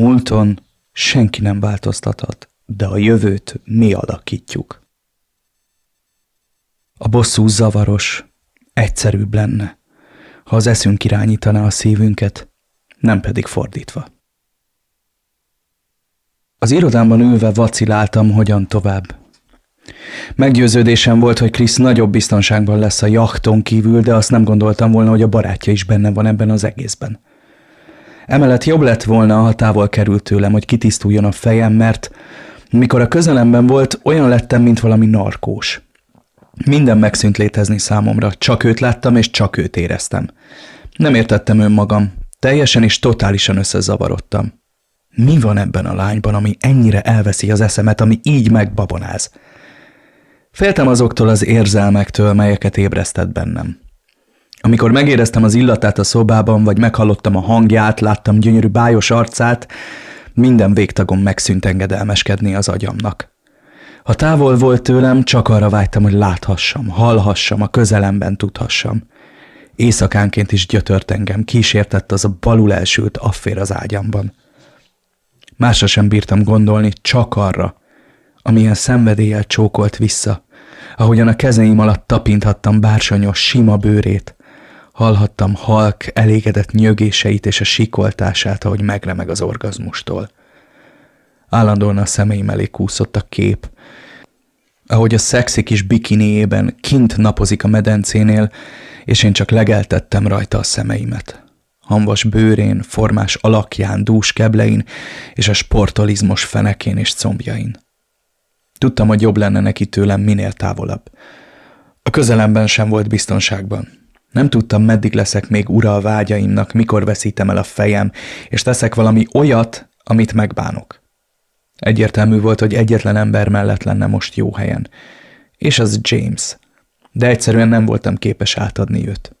múlton senki nem változtathat, de a jövőt mi alakítjuk. A bosszú zavaros, egyszerűbb lenne, ha az eszünk irányítaná a szívünket, nem pedig fordítva. Az irodámban ülve vaciláltam, hogyan tovább. Meggyőződésem volt, hogy Krisz nagyobb biztonságban lesz a jachton kívül, de azt nem gondoltam volna, hogy a barátja is benne van ebben az egészben. Emellett jobb lett volna, ha távol került tőlem, hogy kitisztuljon a fejem, mert mikor a közelemben volt, olyan lettem, mint valami narkós. Minden megszűnt létezni számomra, csak őt láttam, és csak őt éreztem. Nem értettem önmagam, teljesen és totálisan összezavarodtam. Mi van ebben a lányban, ami ennyire elveszi az eszemet, ami így megbabonáz? Féltem azoktól az érzelmektől, melyeket ébresztett bennem. Amikor megéreztem az illatát a szobában, vagy meghallottam a hangját, láttam gyönyörű bájos arcát, minden végtagom megszűnt engedelmeskedni az agyamnak. Ha távol volt tőlem, csak arra vágytam, hogy láthassam, hallhassam, a közelemben tudhassam. Éjszakánként is gyötört engem, kísértett az a balul elsült affér az ágyamban. Másra sem bírtam gondolni, csak arra, amilyen szenvedéllyel csókolt vissza, ahogyan a kezeim alatt tapinthattam bársonyos, sima bőrét, hallhattam halk, elégedett nyögéseit és a sikoltását, ahogy megremeg az orgazmustól. Állandóan a szemeim elé kúszott a kép, ahogy a szexi kis bikiniében kint napozik a medencénél, és én csak legeltettem rajta a szemeimet. Hamvas bőrén, formás alakján, dús keblein és a sportolizmos fenekén és combjain. Tudtam, hogy jobb lenne neki tőlem minél távolabb. A közelemben sem volt biztonságban. Nem tudtam, meddig leszek még ura a vágyaimnak, mikor veszítem el a fejem, és teszek valami olyat, amit megbánok. Egyértelmű volt, hogy egyetlen ember mellett lenne most jó helyen. És az James. De egyszerűen nem voltam képes átadni őt.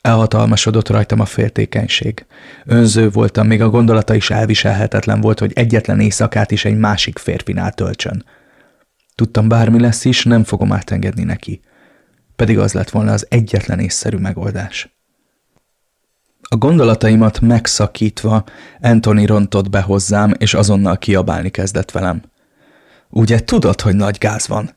Elhatalmasodott rajtam a féltékenység. Önző voltam, még a gondolata is elviselhetetlen volt, hogy egyetlen éjszakát is egy másik férfinál töltsön. Tudtam, bármi lesz is, nem fogom átengedni neki. Pedig az lett volna az egyetlen észszerű megoldás. A gondolataimat megszakítva Anthony rontott be hozzám, és azonnal kiabálni kezdett velem. Ugye tudod, hogy nagy gáz van?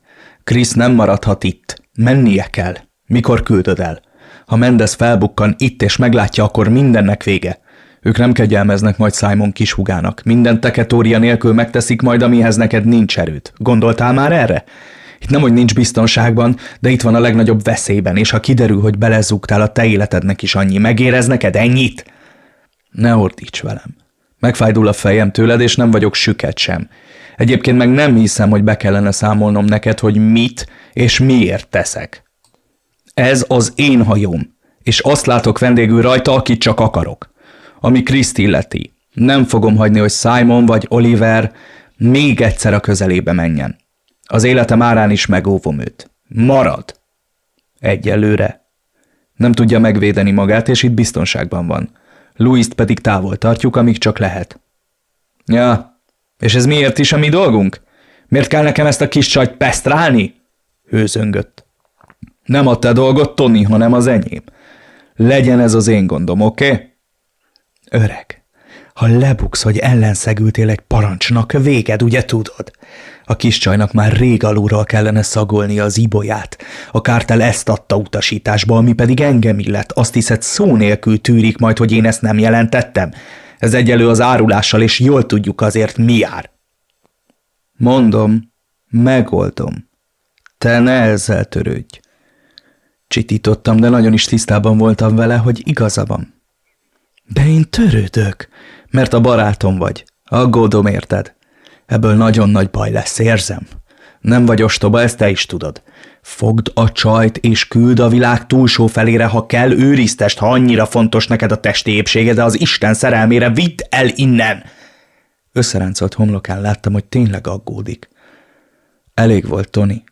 Krisz nem maradhat itt. Mennie kell. Mikor küldöd el? Ha Mendez felbukkan itt és meglátja, akkor mindennek vége. Ők nem kegyelmeznek majd Simon kishugának. Minden teketória nélkül megteszik majd, amihez neked nincs erőd. Gondoltál már erre? Itt nem, hogy nincs biztonságban, de itt van a legnagyobb veszélyben, és ha kiderül, hogy belezúgtál, a te életednek is annyi. Megérez neked ennyit? Ne ordíts velem. Megfájdul a fejem tőled, és nem vagyok süket sem. Egyébként meg nem hiszem, hogy be kellene számolnom neked, hogy mit és miért teszek. Ez az én hajóm, és azt látok vendégül rajta, akit csak akarok ami Kriszt illeti. Nem fogom hagyni, hogy Simon vagy Oliver még egyszer a közelébe menjen. Az életem árán is megóvom őt. Marad! Egyelőre. Nem tudja megvédeni magát, és itt biztonságban van. Louis-t pedig távol tartjuk, amíg csak lehet. Ja, és ez miért is a mi dolgunk? Miért kell nekem ezt a kis csajt pesztrálni? Hőzöngött. Nem a te dolgot, Tony, hanem az enyém. Legyen ez az én gondom, oké? Okay? Öreg, ha lebuksz, hogy ellenszegültél egy parancsnak, véged, ugye tudod? A kis csajnak már rég alulról kellene szagolni az ibolyát. A kártel ezt adta utasításba, ami pedig engem illet. Azt hiszed szó nélkül tűrik majd, hogy én ezt nem jelentettem? Ez egyelő az árulással, és jól tudjuk azért mi jár. Mondom, megoldom. Te ne ezzel törődj. Csitítottam, de nagyon is tisztában voltam vele, hogy igaza van. De én törődök, mert a barátom vagy. Aggódom érted. Ebből nagyon nagy baj lesz, érzem. Nem vagy ostoba, ezt te is tudod. Fogd a csajt, és küld a világ túlsó felére, ha kell, őriztest, ha annyira fontos neked a testi épsége, de az Isten szerelmére vidd el innen! Összeráncolt homlokán láttam, hogy tényleg aggódik. Elég volt, Tony.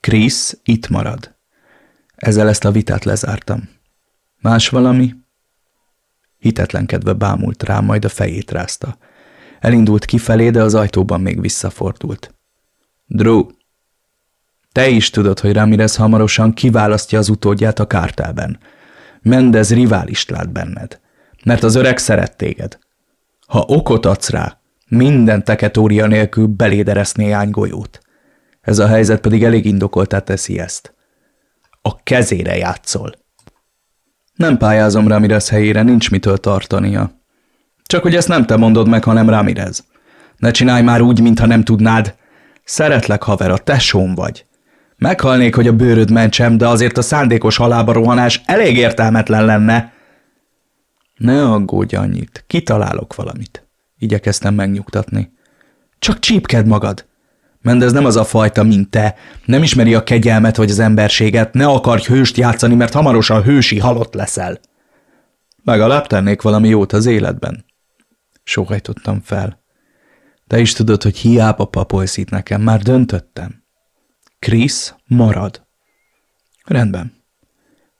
Krisz itt marad. Ezzel ezt a vitát lezártam. Más valami? Hitetlenkedve bámult rá, majd a fejét rázta. Elindult kifelé, de az ajtóban még visszafordult. Drew, te is tudod, hogy Ramirez hamarosan kiválasztja az utódját a kártelben. Mendez riválist lát benned, mert az öreg szeret téged. Ha okot adsz rá, minden teketória nélkül beléderesz néhány golyót. Ez a helyzet pedig elég indokoltá teszi ezt. A kezére játszol. Nem pályázom Ramirez helyére, nincs mitől tartania. Csak hogy ezt nem te mondod meg, hanem Ramirez. Ne csinálj már úgy, mintha nem tudnád. Szeretlek, haver, a tesóm vagy. Meghalnék, hogy a bőröd mentsem, de azért a szándékos halába rohanás elég értelmetlen lenne. Ne aggódj annyit, kitalálok valamit. Igyekeztem megnyugtatni. Csak csípked magad. Mendez nem az a fajta, mint te. Nem ismeri a kegyelmet vagy az emberséget, ne akarj hőst játszani, mert hamarosan hősi halott leszel. Legalább tennék valami jót az életben. Sóhajtottam fel. Te is tudod, hogy hiába papolsz itt nekem, már döntöttem. Krisz marad. Rendben.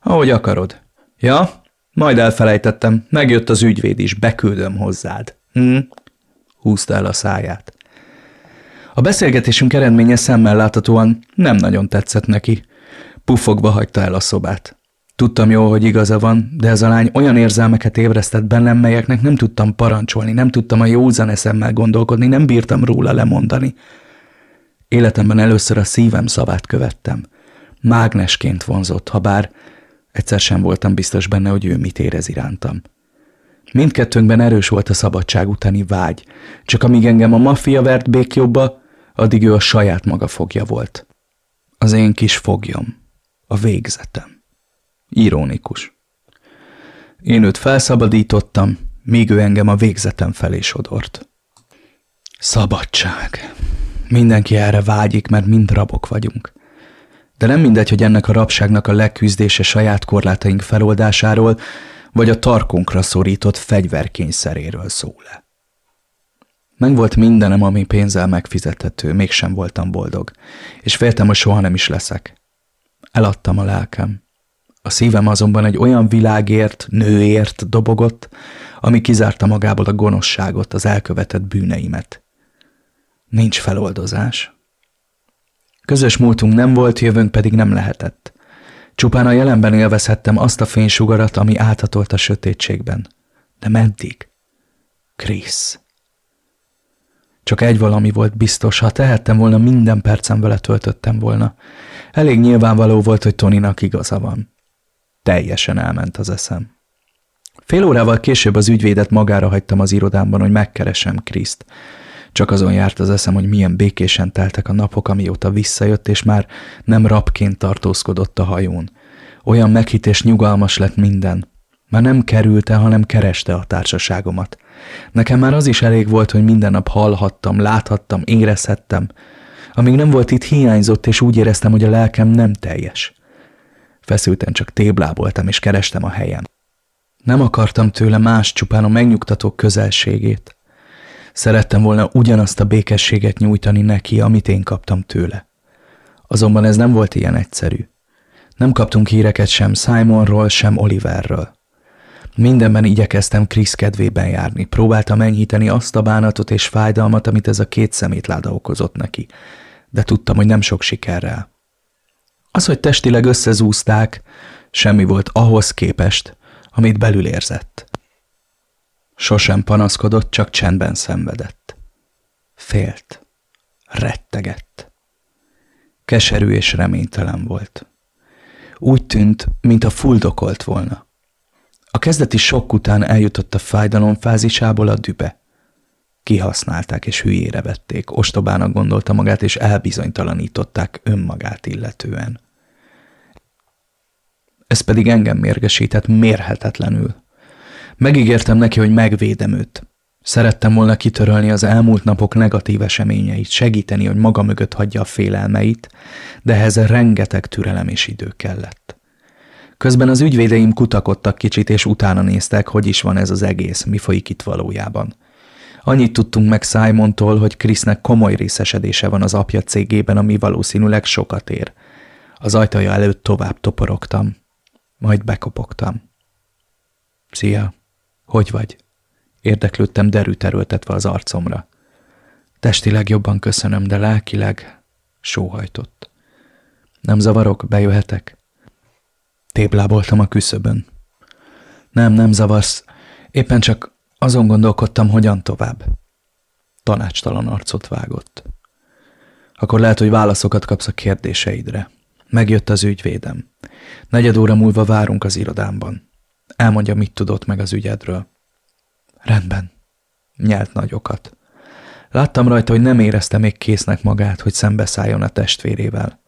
Ahogy akarod. Ja, majd elfelejtettem, megjött az ügyvéd is, beküldöm hozzád. Hm? Húzta el a száját. A beszélgetésünk eredménye szemmel láthatóan nem nagyon tetszett neki. Puffogva hagyta el a szobát. Tudtam jól, hogy igaza van, de ez a lány olyan érzelmeket ébresztett bennem, melyeknek nem tudtam parancsolni, nem tudtam a józan eszemmel gondolkodni, nem bírtam róla lemondani. Életemben először a szívem szavát követtem. Mágnesként vonzott, ha bár egyszer sem voltam biztos benne, hogy ő mit érez irántam. Mindkettőnkben erős volt a szabadság utáni vágy, csak amíg engem a maffia vert békjobba, addig ő a saját maga fogja volt. Az én kis fogjom, a végzetem. Ironikus. Én őt felszabadítottam, míg ő engem a végzetem felé sodort. Szabadság. Mindenki erre vágyik, mert mind rabok vagyunk. De nem mindegy, hogy ennek a rabságnak a legküzdése saját korlátaink feloldásáról, vagy a tarkunkra szorított fegyverkényszeréről szól-e. Meg volt mindenem, ami pénzzel megfizethető, mégsem voltam boldog, és féltem, hogy soha nem is leszek. Eladtam a lelkem. A szívem azonban egy olyan világért, nőért dobogott, ami kizárta magából a gonoszságot, az elkövetett bűneimet. Nincs feloldozás. Közös múltunk nem volt, jövőnk pedig nem lehetett. Csupán a jelenben élvezhettem azt a fénysugarat, ami áthatolt a sötétségben. De meddig? Krisz. Csak egy valami volt biztos, ha tehettem volna, minden percem vele töltöttem volna. Elég nyilvánvaló volt, hogy Toninak igaza van. Teljesen elment az eszem. Fél órával később az ügyvédet magára hagytam az irodámban, hogy megkeresem Kriszt. Csak azon járt az eszem, hogy milyen békésen teltek a napok, amióta visszajött, és már nem rabként tartózkodott a hajón. Olyan meghités nyugalmas lett minden. Már nem kerülte, hanem kereste a társaságomat. Nekem már az is elég volt, hogy minden nap hallhattam, láthattam, érezhettem. Amíg nem volt itt, hiányzott, és úgy éreztem, hogy a lelkem nem teljes. Feszülten csak tébláboltam, és kerestem a helyem. Nem akartam tőle más csupán a megnyugtató közelségét. Szerettem volna ugyanazt a békességet nyújtani neki, amit én kaptam tőle. Azonban ez nem volt ilyen egyszerű. Nem kaptunk híreket sem Simonról, sem Oliverről. Mindenben igyekeztem Krisz kedvében járni, próbáltam enyhíteni azt a bánatot és fájdalmat, amit ez a két szemétláda okozott neki, de tudtam, hogy nem sok sikerrel. Az, hogy testileg összezúzták, semmi volt ahhoz képest, amit belül érzett. Sosem panaszkodott, csak csendben szenvedett. Félt. Rettegett. Keserű és reménytelen volt. Úgy tűnt, mint a fuldokolt volna. A kezdeti sok után eljutott a fájdalom fázisából a dübe. Kihasználták és hülyére vették, ostobának gondolta magát, és elbizonytalanították önmagát illetően. Ez pedig engem mérgesített mérhetetlenül. Megígértem neki, hogy megvédem őt. Szerettem volna kitörölni az elmúlt napok negatív eseményeit, segíteni, hogy maga mögött hagyja a félelmeit, de ehhez rengeteg türelem és idő kellett. Közben az ügyvédeim kutakodtak kicsit, és utána néztek, hogy is van ez az egész, mi folyik itt valójában. Annyit tudtunk meg Simontól, hogy Krisznek komoly részesedése van az apja cégében, ami valószínűleg sokat ér. Az ajtaja előtt tovább toporogtam. Majd bekopogtam. Szia! Hogy vagy? Érdeklődtem derűt erőltetve az arcomra. Testileg jobban köszönöm, de lelkileg sóhajtott. Nem zavarok, bejöhetek? Tébláboltam a küszöbön. Nem, nem zavarsz. Éppen csak Azon gondolkodtam, hogyan tovább. Tanácstalan arcot vágott. Akkor lehet, hogy válaszokat kapsz a kérdéseidre. Megjött az ügyvédem. Negyed óra múlva várunk az irodámban. Elmondja, mit tudott meg az ügyedről. Rendben. Nyelt nagyokat. Láttam rajta, hogy nem érezte még késznek magát, hogy szembeszálljon a testvérével.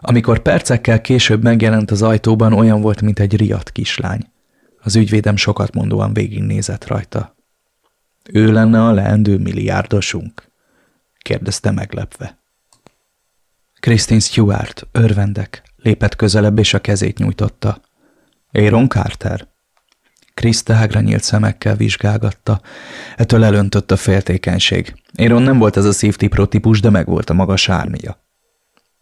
Amikor percekkel később megjelent az ajtóban, olyan volt, mint egy riadt kislány. Az ügyvédem sokat mondóan végignézett rajta. Ő lenne a leendő milliárdosunk? kérdezte meglepve. Christine Stewart, örvendek, lépett közelebb és a kezét nyújtotta. Aaron Carter? Chris tágra nyílt szemekkel vizsgálgatta. Ettől elöntött a féltékenység. Aaron nem volt ez a szívtipró típus, de megvolt a maga sármia.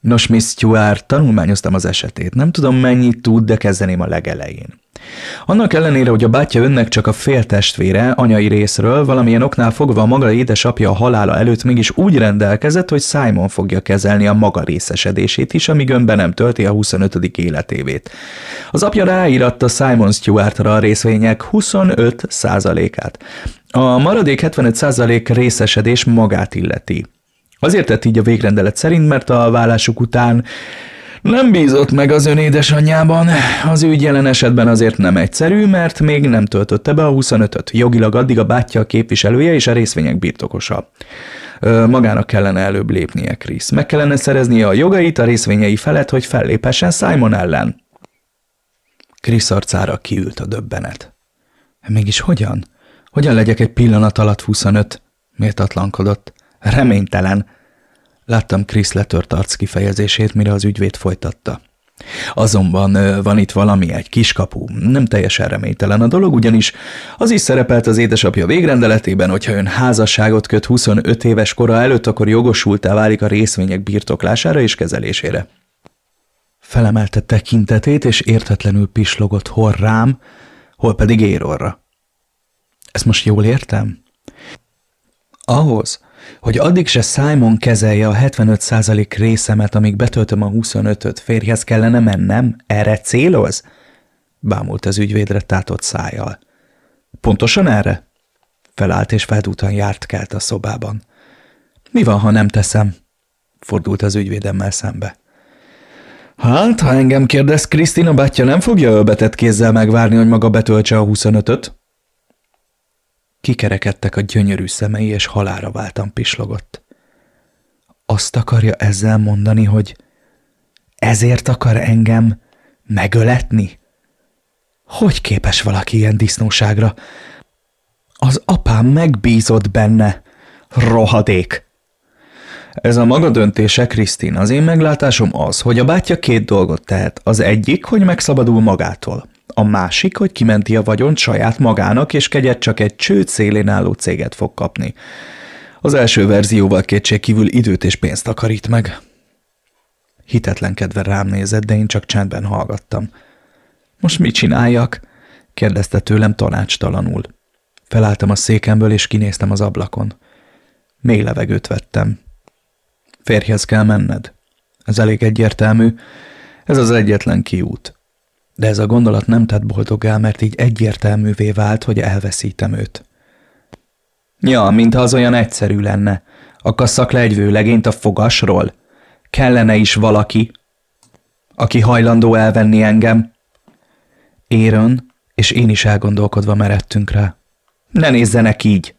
Nos, Miss Stewart, tanulmányoztam az esetét. Nem tudom, mennyit tud, de kezdeném a legelején. Annak ellenére, hogy a bátyja önnek csak a féltestvére, anyai részről, valamilyen oknál fogva a maga édesapja a halála előtt mégis úgy rendelkezett, hogy Simon fogja kezelni a maga részesedését is, amíg önben nem tölti a 25. életévét. Az apja ráíratta Simon Stewartra a részvények 25 át A maradék 75% részesedés magát illeti. Azért tett így a végrendelet szerint, mert a vállásuk után nem bízott meg az ön édesanyjában. Az ügy jelen esetben azért nem egyszerű, mert még nem töltötte be a 25-öt. Jogilag addig a bátyja a képviselője és a részvények birtokosa. Ö, magának kellene előbb lépnie, Krisz. Meg kellene szereznie a jogait a részvényei felett, hogy felléphessen Simon ellen. Krisz arcára kiült a döbbenet. Mégis hogyan? Hogyan legyek egy pillanat alatt 25? Méltatlankodott. Reménytelen. Láttam Krisz letört arc kifejezését, mire az ügyvéd folytatta. Azonban van itt valami, egy kiskapu. Nem teljesen reménytelen a dolog, ugyanis az is szerepelt az édesapja végrendeletében, hogyha ön házasságot köt 25 éves kora előtt, akkor jogosultá válik a részvények birtoklására és kezelésére. Felemelte tekintetét, és értetlenül pislogott hol rám, hol pedig Érorra. Ezt most jól értem? Ahhoz, hogy addig se Simon kezelje a 75% részemet, amíg betöltöm a 25-öt, férjhez kellene mennem? Erre céloz? Bámult az ügyvédre tátott szájjal. Pontosan erre? Felállt és feldútan járt kelt a szobában. Mi van, ha nem teszem? Fordult az ügyvédemmel szembe. Hát, ha engem kérdez, Krisztina bátyja nem fogja ölbetett kézzel megvárni, hogy maga betöltse a 25-öt? Kikerekedtek a gyönyörű szemei, és halára váltam pislogott. Azt akarja ezzel mondani, hogy ezért akar engem megöletni? Hogy képes valaki ilyen disznóságra? Az apám megbízott benne. Rohadék! Ez a maga döntése, Krisztin. Az én meglátásom az, hogy a bátyja két dolgot tehet. Az egyik, hogy megszabadul magától a másik, hogy kimenti a vagyont saját magának, és kegyet csak egy csőd szélén álló céget fog kapni. Az első verzióval kétségkívül időt és pénzt takarít meg. Hitetlenkedve rám nézett, de én csak csendben hallgattam. Most mit csináljak? kérdezte tőlem tanácstalanul. Felálltam a székemből, és kinéztem az ablakon. Mély levegőt vettem. Férjhez kell menned. Ez elég egyértelmű. Ez az egyetlen kiút. De ez a gondolat nem tett boldogá, mert így egyértelművé vált, hogy elveszítem őt. Ja, mintha az olyan egyszerű lenne. Akasszak le egy vőlegényt a fogasról? Kellene is valaki, aki hajlandó elvenni engem? Érön, és én is elgondolkodva meredtünk rá. Ne nézzenek így!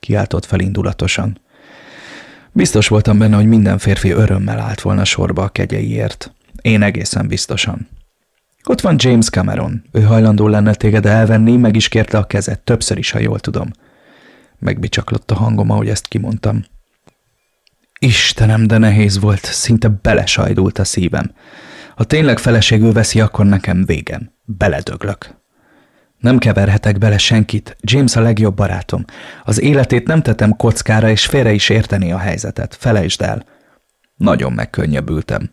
kiáltott fel. Biztos voltam benne, hogy minden férfi örömmel állt volna sorba a kegyeiért. Én egészen biztosan. Ott van James Cameron. Ő hajlandó lenne téged elvenni, meg is kérte a kezed, többször is, ha jól tudom. Megbicsaklott a hangom, ahogy ezt kimondtam. Istenem, de nehéz volt, szinte belesajdult a szívem. Ha tényleg feleségül veszi, akkor nekem végem. Beledöglök. Nem keverhetek bele senkit, James a legjobb barátom. Az életét nem tetem kockára, és félre is érteni a helyzetet. Felejtsd el. Nagyon megkönnyebbültem.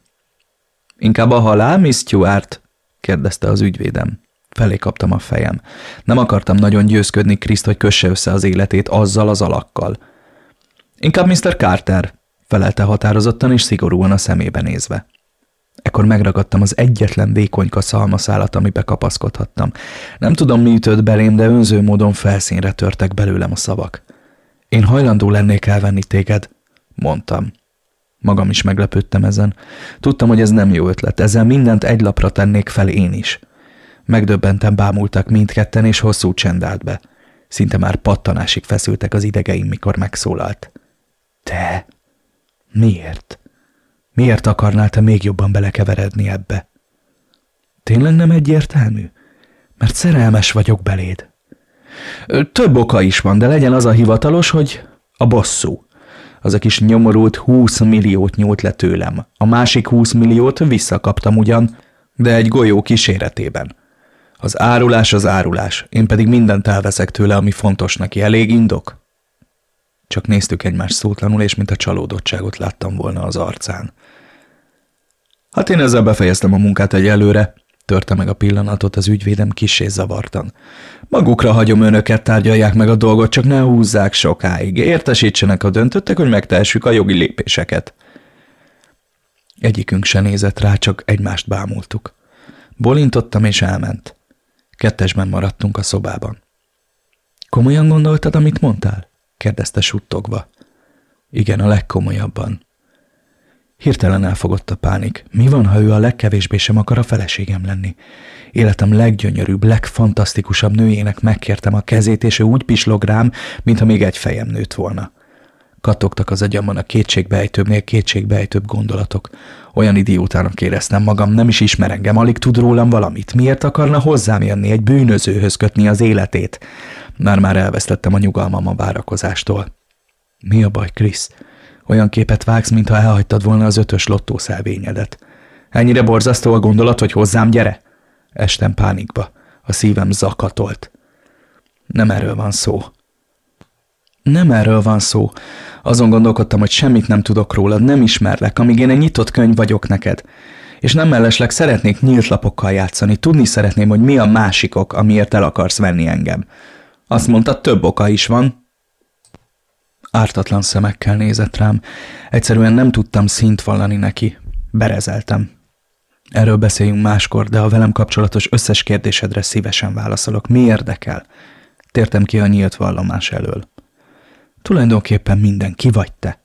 Inkább a halál, Miss Stuart? Kérdezte az ügyvédem. Felé kaptam a fejem. Nem akartam nagyon győzködni Kriszt, hogy kösse össze az életét azzal az alakkal. Inkább Mr. Carter, felelte határozottan és szigorúan a szemébe nézve. ekkor megragadtam az egyetlen vékonyka szalmaszálat, amibe kapaszkodhattam. Nem tudom, mi ütött belém, de önző módon felszínre törtek belőlem a szavak. Én hajlandó lennék elvenni téged, mondtam. Magam is meglepődtem ezen. Tudtam, hogy ez nem jó ötlet, ezzel mindent egy lapra tennék fel én is. Megdöbbenten bámultak mindketten, és hosszú csend állt be. Szinte már pattanásig feszültek az idegeim, mikor megszólalt. Te? Miért? Miért akarnál te még jobban belekeveredni ebbe? Tényleg nem egyértelmű? Mert szerelmes vagyok beléd. Több oka is van, de legyen az a hivatalos, hogy a bosszú. Az a kis nyomorult 20 milliót nyújt le tőlem. A másik 20 milliót visszakaptam ugyan, de egy golyó kíséretében. Az árulás az árulás, én pedig mindent elveszek tőle, ami fontos neki. Elég indok? Csak néztük egymást szótlanul, és mint a csalódottságot láttam volna az arcán. Hát én ezzel befejeztem a munkát egy előre, törte meg a pillanatot az ügyvédem kissé zavartan. Magukra hagyom önöket, tárgyalják meg a dolgot, csak ne húzzák sokáig. Értesítsenek a döntöttek, hogy megtehessük a jogi lépéseket. Egyikünk se nézett rá, csak egymást bámultuk. Bolintottam és elment. Kettesben maradtunk a szobában. Komolyan gondoltad, amit mondtál? kérdezte suttogva. Igen, a legkomolyabban. Hirtelen elfogott a pánik. Mi van, ha ő a legkevésbé sem akar a feleségem lenni? Életem leggyönyörűbb, legfantasztikusabb nőjének megkértem a kezét, és ő úgy pislog rám, mintha még egy fejem nőtt volna. Kattogtak az agyamban a kétségbejtőbbnél kétségbejtőbb gondolatok. Olyan idiótának éreztem magam, nem is ismer engem, alig tud rólam valamit. Miért akarna hozzám jönni, egy bűnözőhöz kötni az életét? Már-már elvesztettem a nyugalmam a várakozástól. Mi a baj, Krisz? Olyan képet vágsz, mintha elhagytad volna az ötös lottószelvényedet. Ennyire borzasztó a gondolat, hogy hozzám gyere? Estem pánikba. A szívem zakatolt. Nem erről van szó. Nem erről van szó. Azon gondolkodtam, hogy semmit nem tudok rólad, nem ismerlek, amíg én egy nyitott könyv vagyok neked. És nem mellesleg szeretnék nyílt lapokkal játszani, tudni szeretném, hogy mi a másikok, amiért el akarsz venni engem. Azt mondta, több oka is van, Ártatlan szemekkel nézett rám. Egyszerűen nem tudtam szint vallani neki. Berezeltem. Erről beszéljünk máskor, de a velem kapcsolatos összes kérdésedre szívesen válaszolok. Mi érdekel? Tértem ki a nyílt vallomás elől. Tulajdonképpen minden, ki vagy te?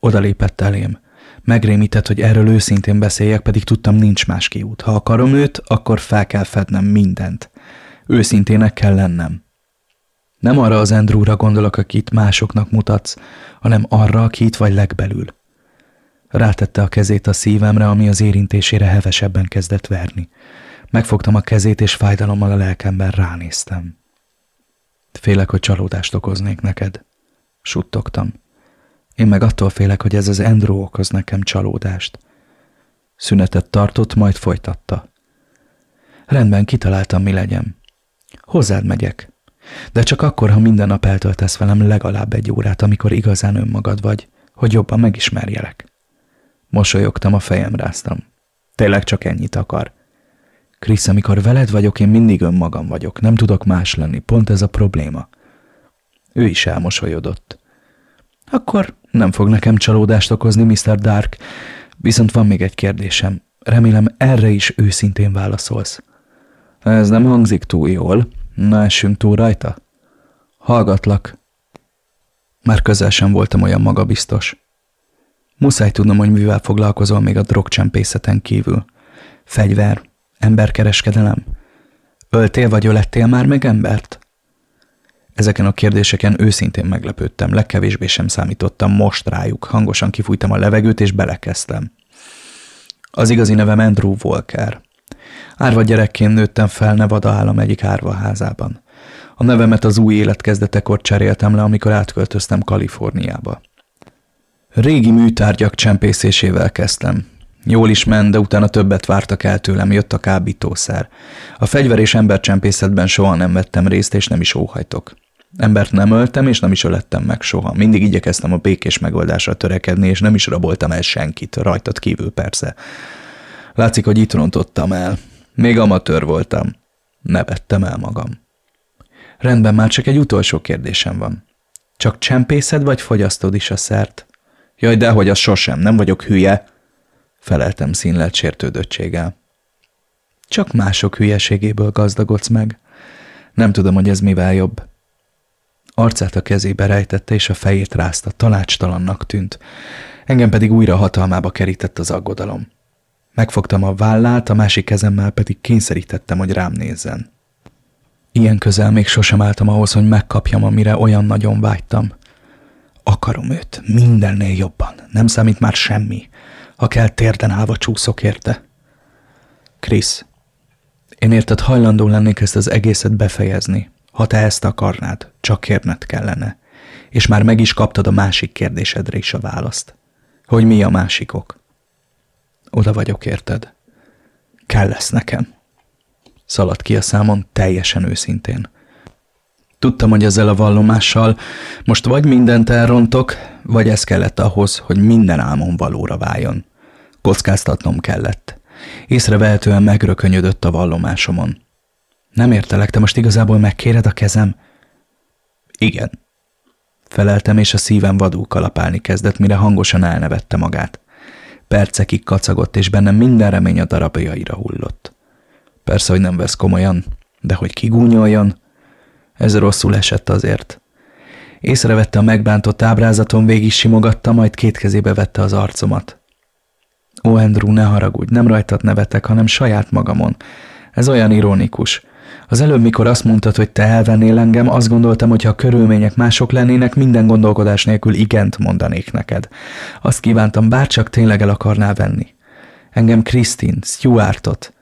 Oda lépett elém. Megrémített, hogy erről őszintén beszéljek, pedig tudtam, nincs más kiút. Ha akarom őt, akkor fel kell fednem mindent. Őszintének kell lennem. Nem arra az Andrewra gondolok, akit másoknak mutatsz, hanem arra, aki itt vagy legbelül. Rátette a kezét a szívemre, ami az érintésére hevesebben kezdett verni. Megfogtam a kezét, és fájdalommal a lelkemben ránéztem. Félek, hogy csalódást okoznék neked. Suttogtam. Én meg attól félek, hogy ez az Andrew okoz nekem csalódást. Szünetet tartott, majd folytatta. Rendben, kitaláltam, mi legyen. Hozzád megyek. De csak akkor, ha minden nap eltöltesz velem legalább egy órát, amikor igazán önmagad vagy, hogy jobban megismerjelek. Mosolyogtam, a fejem ráztam. Tényleg csak ennyit akar. Krisz, amikor veled vagyok, én mindig önmagam vagyok, nem tudok más lenni, pont ez a probléma. Ő is elmosolyodott. Akkor nem fog nekem csalódást okozni, Mr. Dark, viszont van még egy kérdésem. Remélem erre is őszintén válaszolsz. Ez nem hangzik túl jól, Na, essünk túl rajta? Hallgatlak. Már közel sem voltam olyan magabiztos. Muszáj tudnom, hogy mivel foglalkozol még a drogcsempészeten kívül. Fegyver, emberkereskedelem. Öltél vagy ölettél már meg embert? Ezeken a kérdéseken őszintén meglepődtem, legkevésbé sem számítottam most rájuk. Hangosan kifújtam a levegőt, és belekezdtem. Az igazi nevem Andrew Volker. Árva gyerekként nőttem fel Nevada állam egyik árvaházában. A nevemet az új élet kezdetekor cseréltem le, amikor átköltöztem Kaliforniába. Régi műtárgyak csempészésével kezdtem. Jól is ment, de utána többet vártak el tőlem, jött a kábítószer. A fegyver és embercsempészetben soha nem vettem részt, és nem is óhajtok. Embert nem öltem, és nem is ölettem meg soha. Mindig igyekeztem a békés megoldásra törekedni, és nem is raboltam el senkit, rajtad kívül persze. Látszik, hogy itt rontottam el. Még amatőr voltam. Nevettem el magam. Rendben, már csak egy utolsó kérdésem van. Csak csempészed vagy fogyasztod is a szert? Jaj, dehogy az sosem, nem vagyok hülye. Feleltem színlet sértődöttséggel. Csak mások hülyeségéből gazdagodsz meg. Nem tudom, hogy ez mivel jobb. Arcát a kezébe rejtette, és a fejét rázta, tanácstalannak tűnt. Engem pedig újra hatalmába kerített az aggodalom. Megfogtam a vállát, a másik kezemmel pedig kényszerítettem, hogy rám nézzen. Ilyen közel még sosem álltam ahhoz, hogy megkapjam, amire olyan nagyon vágytam. Akarom őt, mindennél jobban. Nem számít már semmi. Ha kell, térden állva csúszok érte. Krisz, én érted hajlandó lennék ezt az egészet befejezni, ha te ezt akarnád, csak kérned kellene. És már meg is kaptad a másik kérdésedre is a választ. Hogy mi a másikok? Oda vagyok, érted? Kell lesz nekem. Szaladt ki a számon teljesen őszintén. Tudtam, hogy ezzel a vallomással most vagy mindent elrontok, vagy ez kellett ahhoz, hogy minden álmom valóra váljon. Kockáztatnom kellett. Észrevehetően megrökönyödött a vallomásomon. Nem értelek, te most igazából megkéred a kezem? Igen. Feleltem, és a szívem vadul kalapálni kezdett, mire hangosan elnevette magát. Percekig kacagott, és bennem minden remény a darabjaira hullott. Persze, hogy nem vesz komolyan, de hogy kigúnyoljon, ez rosszul esett azért. Észrevette a megbántott ábrázaton, végig simogatta, majd két kezébe vette az arcomat. Ó, Andrew, ne haragudj, nem rajtad nevetek, hanem saját magamon. Ez olyan ironikus. Az előbb, mikor azt mondtad, hogy te elvennél engem, azt gondoltam, hogy ha a körülmények mások lennének, minden gondolkodás nélkül igent mondanék neked. Azt kívántam, bárcsak tényleg el akarnál venni. Engem Krisztin, Stuartot.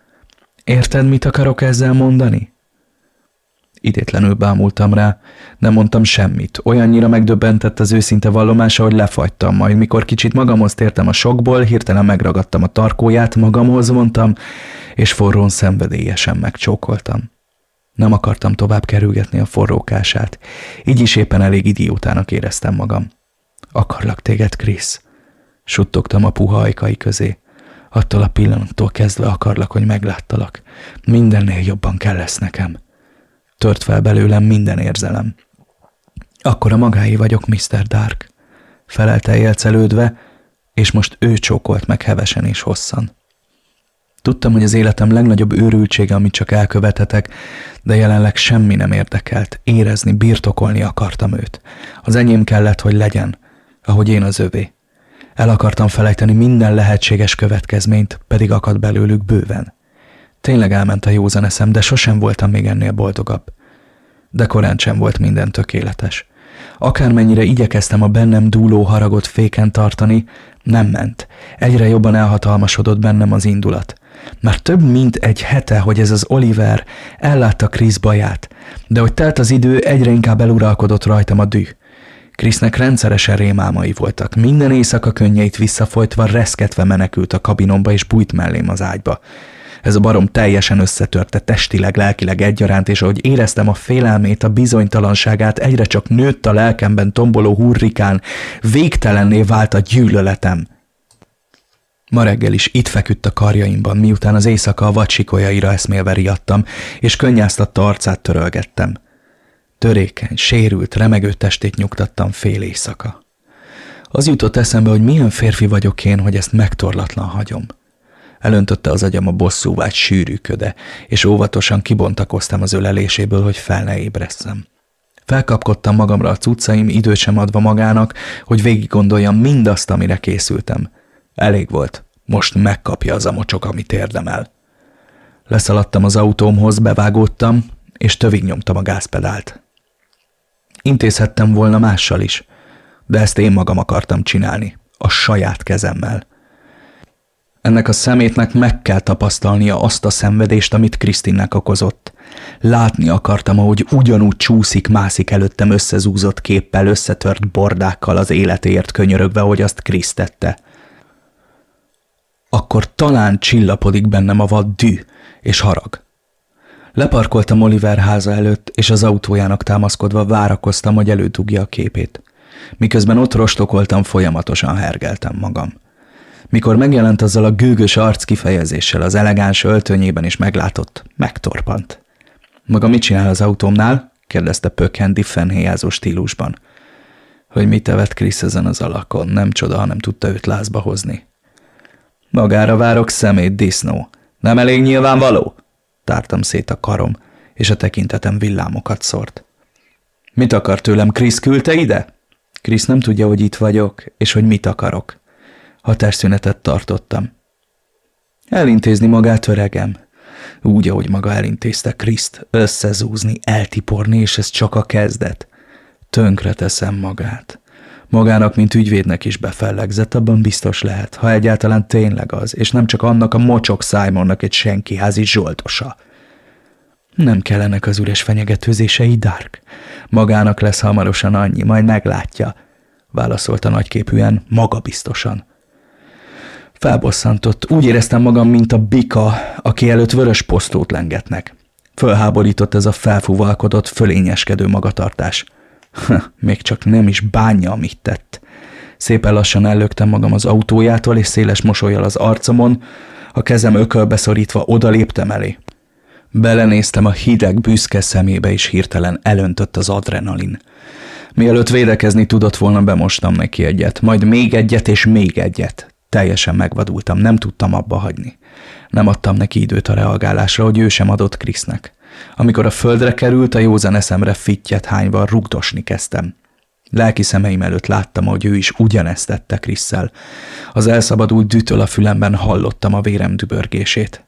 Érted, mit akarok ezzel mondani? Idétlenül bámultam rá, nem mondtam semmit. Olyannyira megdöbbentett az őszinte vallomása, hogy lefagytam, majd mikor kicsit magamhoz tértem a sokból, hirtelen megragadtam a tarkóját, magamhoz mondtam, és forrón szenvedélyesen megcsókoltam. Nem akartam tovább kerülgetni a forrókását, így is éppen elég idiótának éreztem magam. Akarlak téged, Krisz? Suttogtam a puha ajkai közé. Attól a pillanattól kezdve akarlak, hogy megláttalak. Mindennél jobban kell lesz nekem. Tört fel belőlem minden érzelem. Akkor a magáé vagyok, Mr. Dark. Felelte élcelődve, és most ő csókolt meg hevesen és hosszan. Tudtam, hogy az életem legnagyobb őrültsége, amit csak elkövethetek, de jelenleg semmi nem érdekelt. Érezni, birtokolni akartam őt. Az enyém kellett, hogy legyen, ahogy én az övé. El akartam felejteni minden lehetséges következményt, pedig akad belőlük bőven. Tényleg elment a józan eszem, de sosem voltam még ennél boldogabb. De korán sem volt minden tökéletes. Akármennyire igyekeztem a bennem dúló haragot féken tartani, nem ment. Egyre jobban elhatalmasodott bennem az indulat. Már több mint egy hete, hogy ez az Oliver ellátta Krisz baját, de hogy telt az idő, egyre inkább eluralkodott rajtam a düh. Krisznek rendszeresen rémálmai voltak. Minden éjszaka könnyeit visszafolytva, reszketve menekült a kabinomba és bújt mellém az ágyba. Ez a barom teljesen összetörte testileg, lelkileg egyaránt, és ahogy éreztem a félelmét, a bizonytalanságát, egyre csak nőtt a lelkemben tomboló hurrikán, végtelenné vált a gyűlöletem. Ma reggel is itt feküdt a karjaimban, miután az éjszaka a vadsikolyaira eszmélve riadtam, és könnyáztatta arcát törölgettem. Törékeny, sérült, remegő testét nyugtattam fél éjszaka. Az jutott eszembe, hogy milyen férfi vagyok én, hogy ezt megtorlatlan hagyom. Elöntötte az agyam a bosszúvágy sűrű köde, és óvatosan kibontakoztam az öleléséből, hogy fel ne ébresszem. Felkapkodtam magamra a cuccaim, időt sem adva magának, hogy végig gondoljam mindazt, amire készültem. Elég volt. Most megkapja az a mocsok, amit érdemel. Leszaladtam az autómhoz, bevágódtam, és tövig nyomtam a gázpedált. Intézhettem volna mással is, de ezt én magam akartam csinálni, a saját kezemmel. Ennek a szemétnek meg kell tapasztalnia azt a szenvedést, amit Krisztinnek okozott. Látni akartam, ahogy ugyanúgy csúszik, mászik előttem összezúzott képpel, összetört bordákkal az életéért könyörögve, hogy azt Kriszt tette. Akkor talán csillapodik bennem a vad dű és harag. Leparkoltam Oliver háza előtt, és az autójának támaszkodva várakoztam, hogy elődugja a képét. Miközben ott rostokoltam, folyamatosan hergeltem magam. Mikor megjelent azzal a gőgös arc kifejezéssel az elegáns öltönyében is meglátott, megtorpant. Maga mit csinál az autómnál? kérdezte Pökhendi fennhéjázó stílusban. Hogy mit evett Krisz ezen az alakon, nem csoda, ha nem tudta őt lázba hozni. Magára várok szemét, disznó. Nem elég nyilvánvaló? Tártam szét a karom, és a tekintetem villámokat szort. Mit akar tőlem, Krisz küldte ide? Krisz nem tudja, hogy itt vagyok, és hogy mit akarok. Hatásszünetet tartottam. Elintézni magát, öregem. Úgy, ahogy maga elintézte Kriszt, összezúzni, eltiporni, és ez csak a kezdet. Tönkre teszem magát. Magának, mint ügyvédnek is befellegzett, abban biztos lehet, ha egyáltalán tényleg az, és nem csak annak a mocsok Simonnak egy senkiházi zsoltosa. Nem kellenek az üres fenyegetőzései, Dark. Magának lesz hamarosan annyi, majd meglátja, válaszolta nagyképűen, magabiztosan. Felbosszantott, úgy éreztem magam, mint a bika, aki előtt vörös posztót lengetnek. Fölháborított ez a felfúvalkodott, fölényeskedő magatartás. még csak nem is bánja, amit tett. Szépen lassan ellöktem magam az autójától, és széles mosolyal az arcomon, a kezem ökölbe szorítva odaléptem elé. Belenéztem a hideg, büszke szemébe, és hirtelen elöntött az adrenalin. Mielőtt védekezni tudott volna, bemostam neki egyet, majd még egyet és még egyet. Teljesen megvadultam, nem tudtam abba hagyni. Nem adtam neki időt a reagálásra, hogy ő sem adott Krisznek. Amikor a földre került, a józan eszemre fittyet hányva rugdosni kezdtem. Lelki szemeim előtt láttam, hogy ő is ugyanezt tette Krisszel. Az elszabadult dütöl a fülemben hallottam a vérem dübörgését.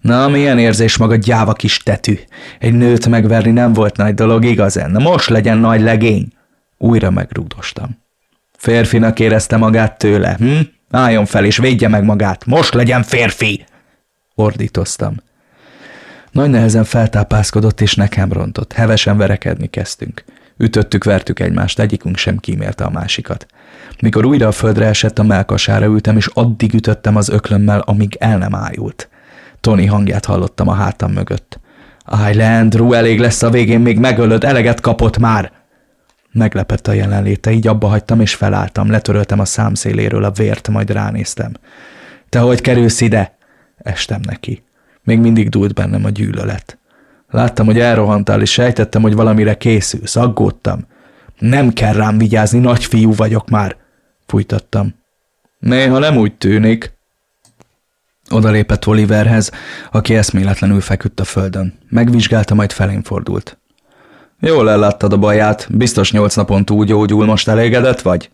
Na, milyen érzés maga gyáva kis tetű. Egy nőt megverni nem volt nagy dolog, igazán. Na most legyen nagy legény. Újra megrúgdostam. Férfinak érezte magát tőle, hm? Álljon fel és védje meg magát. Most legyen férfi! Ordítoztam. Nagy nehezen feltápászkodott és nekem rontott. Hevesen verekedni kezdtünk. Ütöttük, vertük egymást, egyikünk sem kímélte a másikat. Mikor újra a földre esett, a melkasára ültem, és addig ütöttem az öklömmel, amíg el nem ájult. Tony hangját hallottam a hátam mögött. Állj le, Andrew, elég lesz a végén, még megölöd, eleget kapott már! Meglepett a jelenléte, így abba hagytam és felálltam, letöröltem a számszéléről a vért, majd ránéztem. Te hogy kerülsz ide? Estem neki. Még mindig dúlt bennem a gyűlölet. Láttam, hogy elrohantál, és sejtettem, hogy valamire készülsz. Aggódtam. Nem kell rám vigyázni, nagy fiú vagyok már. Fújtattam. Néha nem úgy tűnik. Odalépett Oliverhez, aki eszméletlenül feküdt a földön. Megvizsgálta, majd felén fordult. Jól elláttad a baját, biztos nyolc napon túl gyógyul, most elégedett vagy?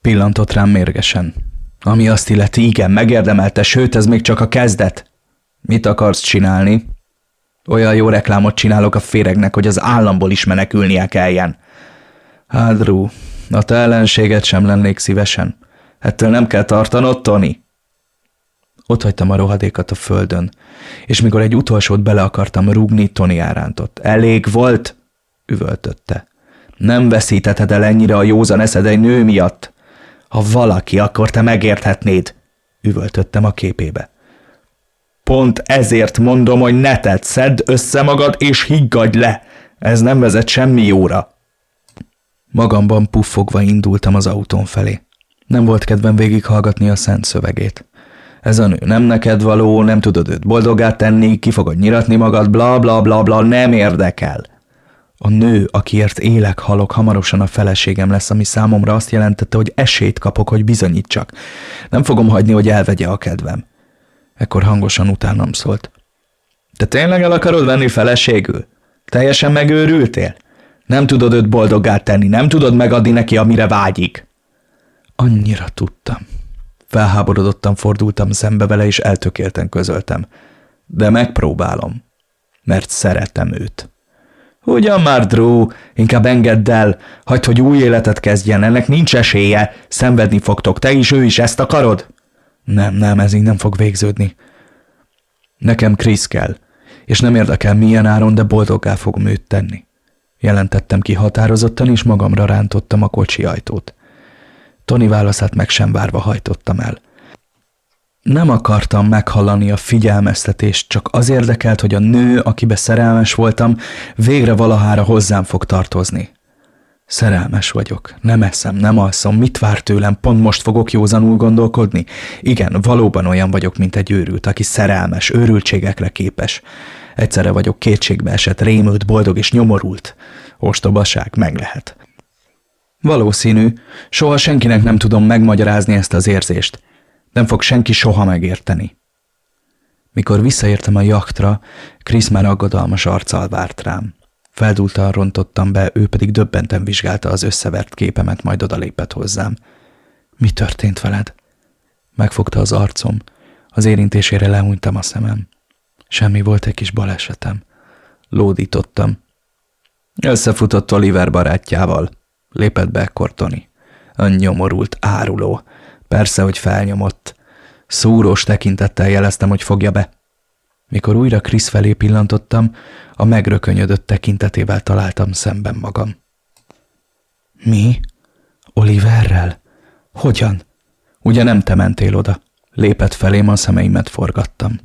Pillantott rám mérgesen. Ami azt illeti, igen, megérdemelte, sőt, ez még csak a kezdet. Mit akarsz csinálni? Olyan jó reklámot csinálok a féregnek, hogy az államból is menekülnie kelljen. Hádrú, a te ellenséget sem lennék szívesen. Ettől nem kell tartanod, Tony? Ott hagytam a rohadékat a földön, és mikor egy utolsót bele akartam rúgni, Tony árántott. Elég volt? üvöltötte. Nem veszíteted el ennyire a józan eszed egy nő miatt. Ha valaki, akkor te megérthetnéd, üvöltöttem a képébe. Pont ezért mondom, hogy ne tedd, szedd össze magad és higgadj le. Ez nem vezet semmi jóra. Magamban puffogva indultam az autón felé. Nem volt kedvem végighallgatni a szent szövegét. Ez a nő nem neked való, nem tudod őt boldogát tenni, ki fogod nyiratni magad, bla bla bla bla, nem érdekel. A nő, akiért élek, halok, hamarosan a feleségem lesz, ami számomra azt jelentette, hogy esélyt kapok, hogy bizonyítsak. Nem fogom hagyni, hogy elvegye a kedvem. Ekkor hangosan utánam szólt. Te tényleg el akarod venni feleségül? Teljesen megőrültél? Nem tudod őt boldoggá tenni, nem tudod megadni neki, amire vágyik. Annyira tudtam. Felháborodottan fordultam szembe vele, és eltökélten közöltem. De megpróbálom, mert szeretem őt. Ugyan már, Drew, inkább engedd el, hagyd, hogy új életet kezdjen, ennek nincs esélye, szenvedni fogtok, te is, ő is, ezt akarod? Nem, nem, ez így nem fog végződni. Nekem Krisz kell, és nem érdekel milyen áron, de boldoggá fogom őt tenni. Jelentettem ki határozottan, és magamra rántottam a kocsi ajtót. Tony válaszát meg sem várva hajtottam el. Nem akartam meghallani a figyelmeztetést, csak az érdekelt, hogy a nő, akibe szerelmes voltam, végre valahára hozzám fog tartozni. Szerelmes vagyok, nem eszem, nem alszom, mit vár tőlem, pont most fogok józanul gondolkodni? Igen, valóban olyan vagyok, mint egy őrült, aki szerelmes, őrültségekre képes. Egyszerre vagyok kétségbe esett, rémült, boldog és nyomorult. Ostobaság, meg lehet. Valószínű, soha senkinek nem tudom megmagyarázni ezt az érzést. Nem fog senki soha megérteni. Mikor visszaértem a jaktra, Krisz már aggodalmas arccal várt rám. Feldúltan rontottam be, ő pedig döbbenten vizsgálta az összevert képemet, majd odalépett hozzám. Mi történt veled? Megfogta az arcom. Az érintésére lehúnytam a szemem. Semmi volt egy kis balesetem. Lódítottam. Összefutott Oliver barátjával. Lépett be ekkor Tony. Áruló. Persze, hogy felnyomott. Szúrós tekintettel jeleztem, hogy fogja be. Mikor újra Krisz felé pillantottam, a megrökönyödött tekintetével találtam szemben magam. Mi? Oliverrel? Hogyan? Ugye nem te mentél oda? Lépett felém, a szemeimet forgattam.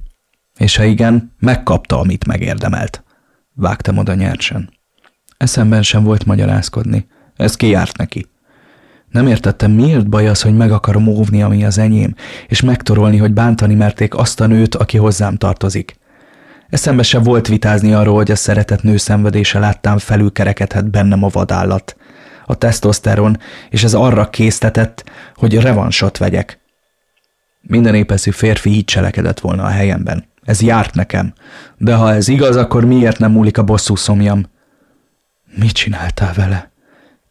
És ha igen, megkapta, amit megérdemelt. Vágtam oda nyersen. Eszemben sem volt magyarázkodni. Ez kijárt neki. Nem értettem, miért baj az, hogy meg akarom óvni, ami az enyém, és megtorolni, hogy bántani merték azt a nőt, aki hozzám tartozik. Eszembe se volt vitázni arról, hogy a szeretett nő szenvedése láttám felülkerekedhet bennem a vadállat. A tesztoszteron, és ez arra késztetett, hogy revansot vegyek. Minden épeszű férfi így cselekedett volna a helyemben. Ez járt nekem. De ha ez igaz, akkor miért nem múlik a bosszú szomjam? Mit csináltál vele?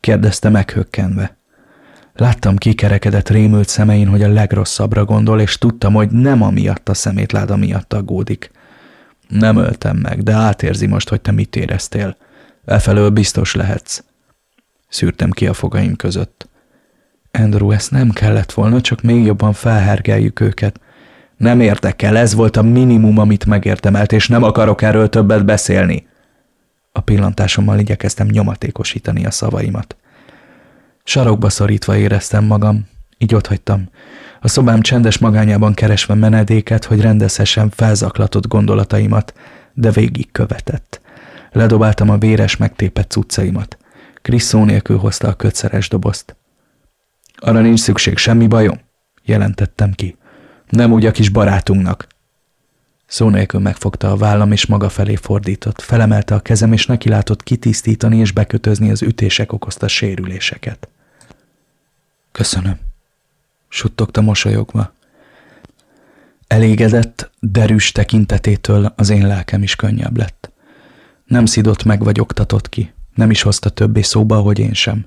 kérdezte meghökkenve. Láttam kikerekedett rémült szemein, hogy a legrosszabbra gondol, és tudtam, hogy nem amiatt a szemétláda miatt aggódik. Nem öltem meg, de átérzi most, hogy te mit éreztél. Efelől biztos lehetsz. Szűrtem ki a fogaim között. Andrew, ezt nem kellett volna, csak még jobban felhergeljük őket. Nem érdekel, ez volt a minimum, amit megérdemelt, és nem akarok erről többet beszélni. A pillantásommal igyekeztem nyomatékosítani a szavaimat. Sarokba szorítva éreztem magam, így hagytam. A szobám csendes magányában keresve menedéket, hogy rendezhessem felzaklatott gondolataimat, de végig követett. Ledobáltam a véres, megtépett cuccaimat. Krisz szó nélkül hozta a kötszeres dobozt. Arra nincs szükség, semmi bajom, jelentettem ki. Nem úgy a kis barátunknak. Szó nélkül megfogta a vállam, és maga felé fordított. Felemelte a kezem, és nekilátott kitisztítani és bekötözni az ütések okozta sérüléseket. Köszönöm, suttogta mosolyogva. Elégedett, derűs tekintetétől az én lelkem is könnyebb lett. Nem szidott meg vagy oktatott ki, nem is hozta többé szóba, hogy én sem.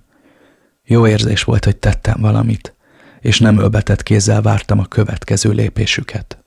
Jó érzés volt, hogy tettem valamit, és nem ölbetett kézzel vártam a következő lépésüket.